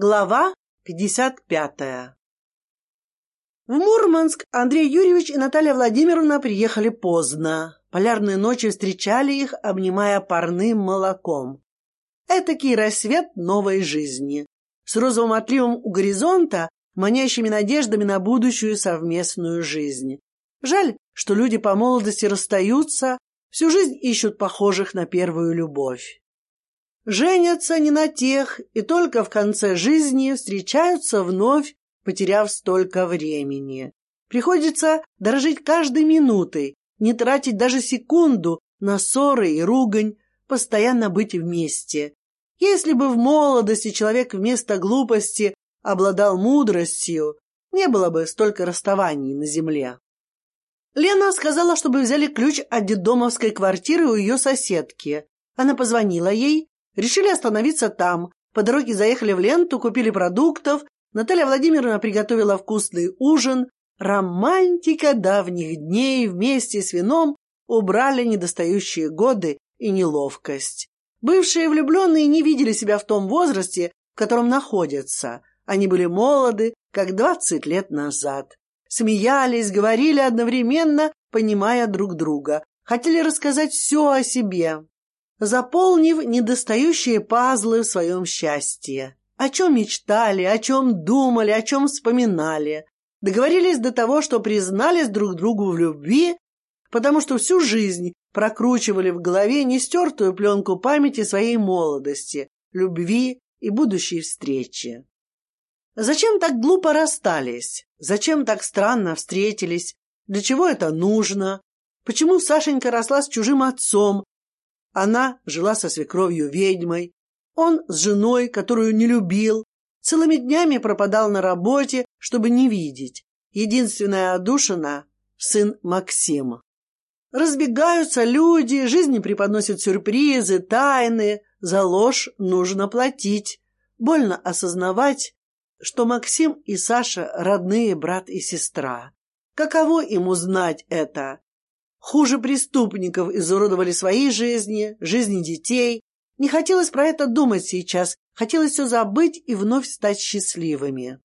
Глава 55. В Мурманск Андрей Юрьевич и Наталья Владимировна приехали поздно. Полярные ночи встречали их, обнимая парным молоком. Этакий рассвет новой жизни. С розовым отливом у горизонта, манящими надеждами на будущую совместную жизнь. Жаль, что люди по молодости расстаются, всю жизнь ищут похожих на первую любовь женятся не на тех и только в конце жизни встречаются вновь, потеряв столько времени. Приходится дорожить каждой минутой, не тратить даже секунду на ссоры и ругань, постоянно быть вместе. Если бы в молодости человек вместо глупости обладал мудростью, не было бы столько расставаний на земле. Лена сказала, чтобы взяли ключ от детдомовской квартиры у ее соседки. Она позвонила ей Решили остановиться там. По дороге заехали в ленту, купили продуктов. Наталья Владимировна приготовила вкусный ужин. Романтика давних дней вместе с вином убрали недостающие годы и неловкость. Бывшие влюбленные не видели себя в том возрасте, в котором находятся. Они были молоды, как двадцать лет назад. Смеялись, говорили одновременно, понимая друг друга. Хотели рассказать все о себе заполнив недостающие пазлы в своем счастье. О чем мечтали, о чем думали, о чем вспоминали. Договорились до того, что признались друг другу в любви, потому что всю жизнь прокручивали в голове нестертую пленку памяти своей молодости, любви и будущей встречи. Зачем так глупо расстались? Зачем так странно встретились? Для чего это нужно? Почему Сашенька росла с чужим отцом, она жила со свекровью ведьмой, он с женой, которую не любил, целыми днями пропадал на работе, чтобы не видеть. Единственная одушина — сын Максима. Разбегаются люди, жизни преподносят сюрпризы, тайны, за ложь нужно платить. Больно осознавать, что Максим и Саша — родные брат и сестра. Каково им узнать это? Хуже преступников изуродовали свои жизни, жизни детей. Не хотелось про это думать сейчас, хотелось все забыть и вновь стать счастливыми.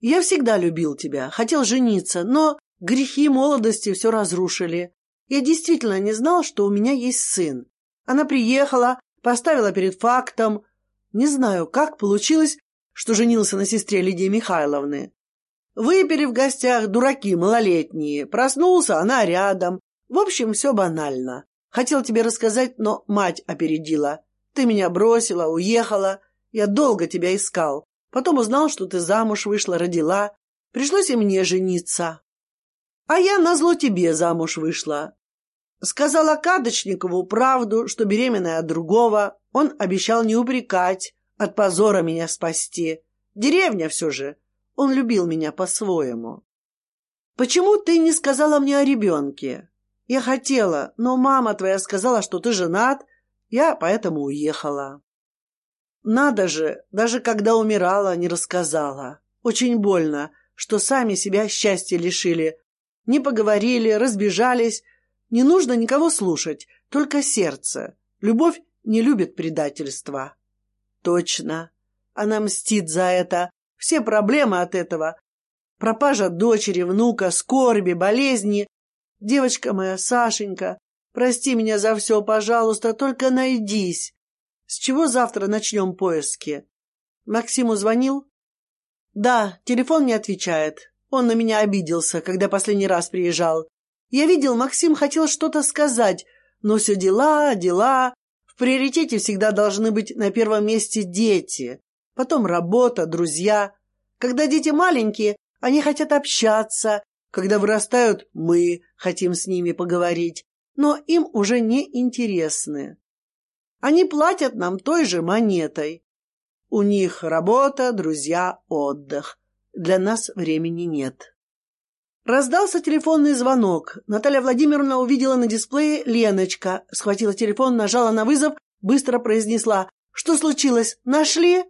Я всегда любил тебя, хотел жениться, но грехи молодости все разрушили. Я действительно не знал, что у меня есть сын. Она приехала, поставила перед фактом. Не знаю, как получилось, что женился на сестре Лидии Михайловны. Выпили в гостях дураки малолетние. Проснулся, она рядом. В общем, все банально. Хотел тебе рассказать, но мать опередила. Ты меня бросила, уехала. Я долго тебя искал. Потом узнал, что ты замуж вышла, родила. Пришлось и мне жениться. А я назло тебе замуж вышла. Сказала Кадочникову правду, что беременная от другого. Он обещал не упрекать, от позора меня спасти. Деревня все же. Он любил меня по-своему. Почему ты не сказала мне о ребенке? Я хотела, но мама твоя сказала, что ты женат, я поэтому уехала. Надо же, даже когда умирала, не рассказала. Очень больно, что сами себя счастья лишили. Не поговорили, разбежались. Не нужно никого слушать, только сердце. Любовь не любит предательства. Точно. Она мстит за это. Все проблемы от этого. Пропажа дочери, внука, скорби, болезни Девочка моя, Сашенька, прости меня за все, пожалуйста, только найдись. С чего завтра начнем поиски? Максиму звонил? Да, телефон не отвечает. Он на меня обиделся, когда последний раз приезжал. Я видел, Максим хотел что-то сказать, но все дела, дела. В приоритете всегда должны быть на первом месте дети, потом работа, друзья. Когда дети маленькие, они хотят общаться, когда вырастают, мы хотим с ними поговорить, но им уже не интересны. Они платят нам той же монетой. У них работа, друзья, отдых. Для нас времени нет. Раздался телефонный звонок. Наталья Владимировна увидела на дисплее Леночка. Схватила телефон, нажала на вызов, быстро произнесла. «Что случилось? Нашли?»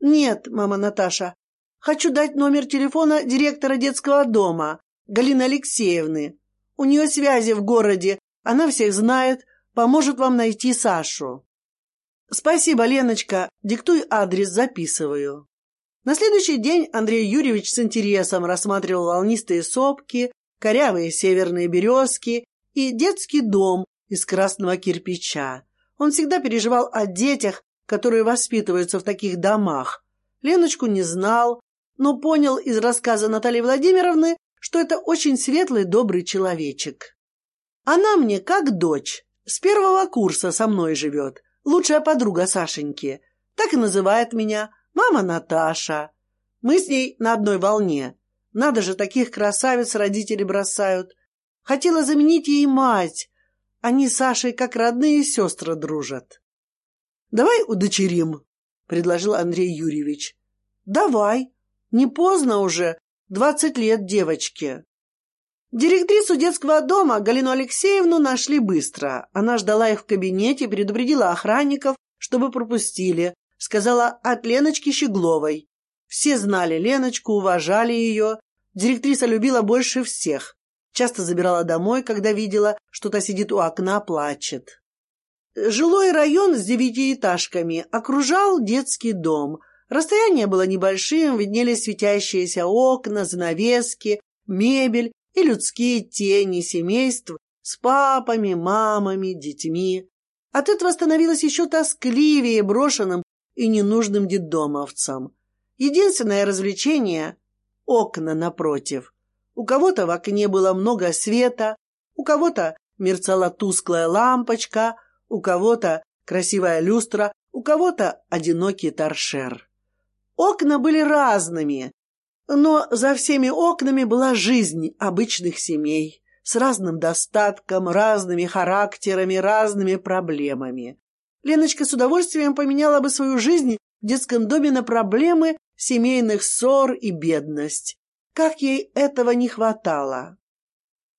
«Нет, мама Наташа. Хочу дать номер телефона директора детского дома. Галины Алексеевны. У нее связи в городе, она всех знает, поможет вам найти Сашу. Спасибо, Леночка. Диктуй адрес, записываю. На следующий день Андрей Юрьевич с интересом рассматривал волнистые сопки, корявые северные березки и детский дом из красного кирпича. Он всегда переживал о детях, которые воспитываются в таких домах. Леночку не знал, но понял из рассказа Натальи Владимировны, что это очень светлый, добрый человечек. Она мне как дочь, с первого курса со мной живет, лучшая подруга Сашеньки. Так и называет меня мама Наташа. Мы с ней на одной волне. Надо же, таких красавиц родители бросают. Хотела заменить ей мать. Они с Сашей как родные сестры дружат. «Давай удочерим», — предложил Андрей Юрьевич. «Давай. Не поздно уже. Двадцать лет девочке». Директрису детского дома Галину Алексеевну нашли быстро. Она ждала их в кабинете, предупредила охранников, чтобы пропустили. Сказала от Леночки Щегловой. Все знали Леночку, уважали ее. Директриса любила больше всех. Часто забирала домой, когда видела, что та сидит у окна, плачет. Жилой район с девятиэтажками окружал детский дом. Расстояние было небольшим, виднелись светящиеся окна, занавески, мебель и людские тени семейств с папами, мамами, детьми. От этого становилось еще тоскливее брошенным и ненужным детдомовцам. Единственное развлечение — окна напротив. У кого-то в окне было много света, у кого-то мерцала тусклая лампочка — у кого-то красивая люстра, у кого-то одинокий торшер. Окна были разными, но за всеми окнами была жизнь обычных семей с разным достатком, разными характерами, разными проблемами. Леночка с удовольствием поменяла бы свою жизнь в детском доме на проблемы семейных ссор и бедность. Как ей этого не хватало.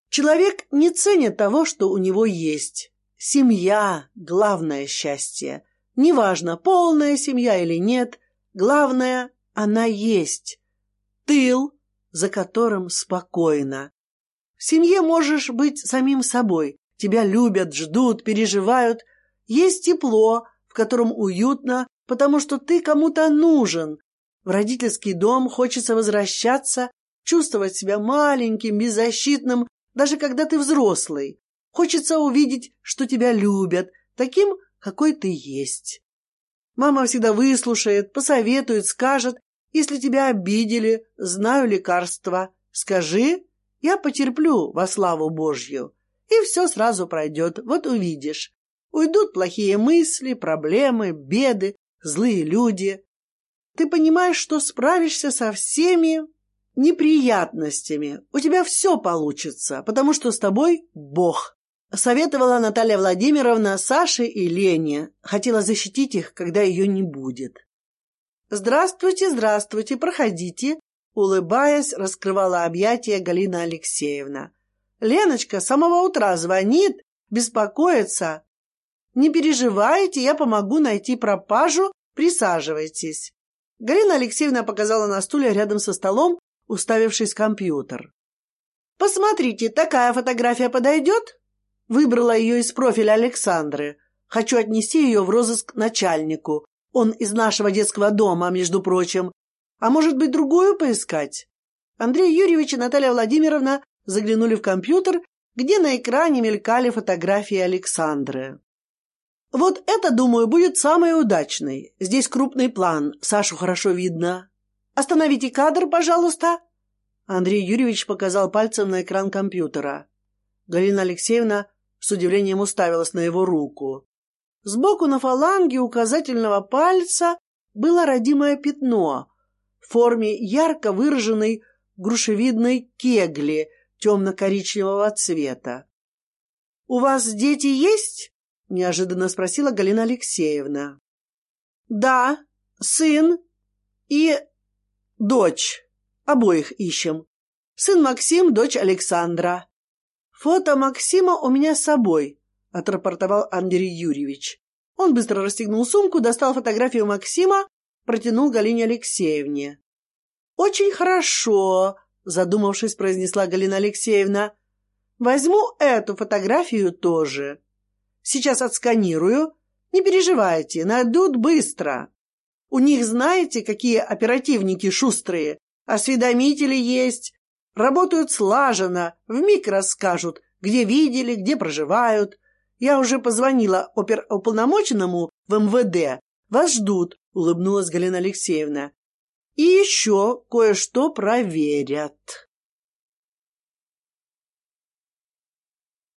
Человек не ценит того, что у него есть. Семья — главное счастье. Неважно, полная семья или нет, главное — она есть. Тыл, за которым спокойно. В семье можешь быть самим собой. Тебя любят, ждут, переживают. Есть тепло, в котором уютно, потому что ты кому-то нужен. В родительский дом хочется возвращаться, чувствовать себя маленьким, беззащитным, даже когда ты взрослый. Хочется увидеть, что тебя любят, таким, какой ты есть. Мама всегда выслушает, посоветует, скажет, если тебя обидели, знаю лекарства. Скажи, я потерплю во славу Божью. И все сразу пройдет, вот увидишь. Уйдут плохие мысли, проблемы, беды, злые люди. Ты понимаешь, что справишься со всеми неприятностями. У тебя все получится, потому что с тобой Бог. Советовала Наталья Владимировна Саше и Лене. Хотела защитить их, когда ее не будет. «Здравствуйте, здравствуйте, проходите», улыбаясь, раскрывала объятия Галина Алексеевна. «Леночка с самого утра звонит, беспокоится. Не переживайте, я помогу найти пропажу, присаживайтесь». Галина Алексеевна показала на стуле рядом со столом, уставившись в компьютер. «Посмотрите, такая фотография подойдет?» Выбрала ее из профиля Александры. Хочу отнести ее в розыск начальнику. Он из нашего детского дома, между прочим. А может быть, другую поискать? Андрей Юрьевич и Наталья Владимировна заглянули в компьютер, где на экране мелькали фотографии Александры. Вот это, думаю, будет самый удачный. Здесь крупный план, Сашу хорошо видно. Остановите кадр, пожалуйста. Андрей Юрьевич показал пальцем на экран компьютера. Галина Алексеевна с удивлением уставилась на его руку. Сбоку на фаланге указательного пальца было родимое пятно в форме ярко выраженной грушевидной кегли темно-коричневого цвета. — У вас дети есть? — неожиданно спросила Галина Алексеевна. — Да, сын и дочь. Обоих ищем. Сын Максим, дочь Александра. «Фото Максима у меня с собой», — отрапортовал Андрей Юрьевич. Он быстро расстегнул сумку, достал фотографию Максима, протянул Галине Алексеевне. «Очень хорошо», — задумавшись, произнесла Галина Алексеевна. «Возьму эту фотографию тоже. Сейчас отсканирую. Не переживайте, найдут быстро». У них знаете, какие оперативники шустрые? Осведомители есть. Работают слаженно, вмиг расскажут, где видели, где проживают. Я уже позвонила оперуполномоченному в МВД. Вас ждут, улыбнулась Галина Алексеевна. И еще кое-что проверят.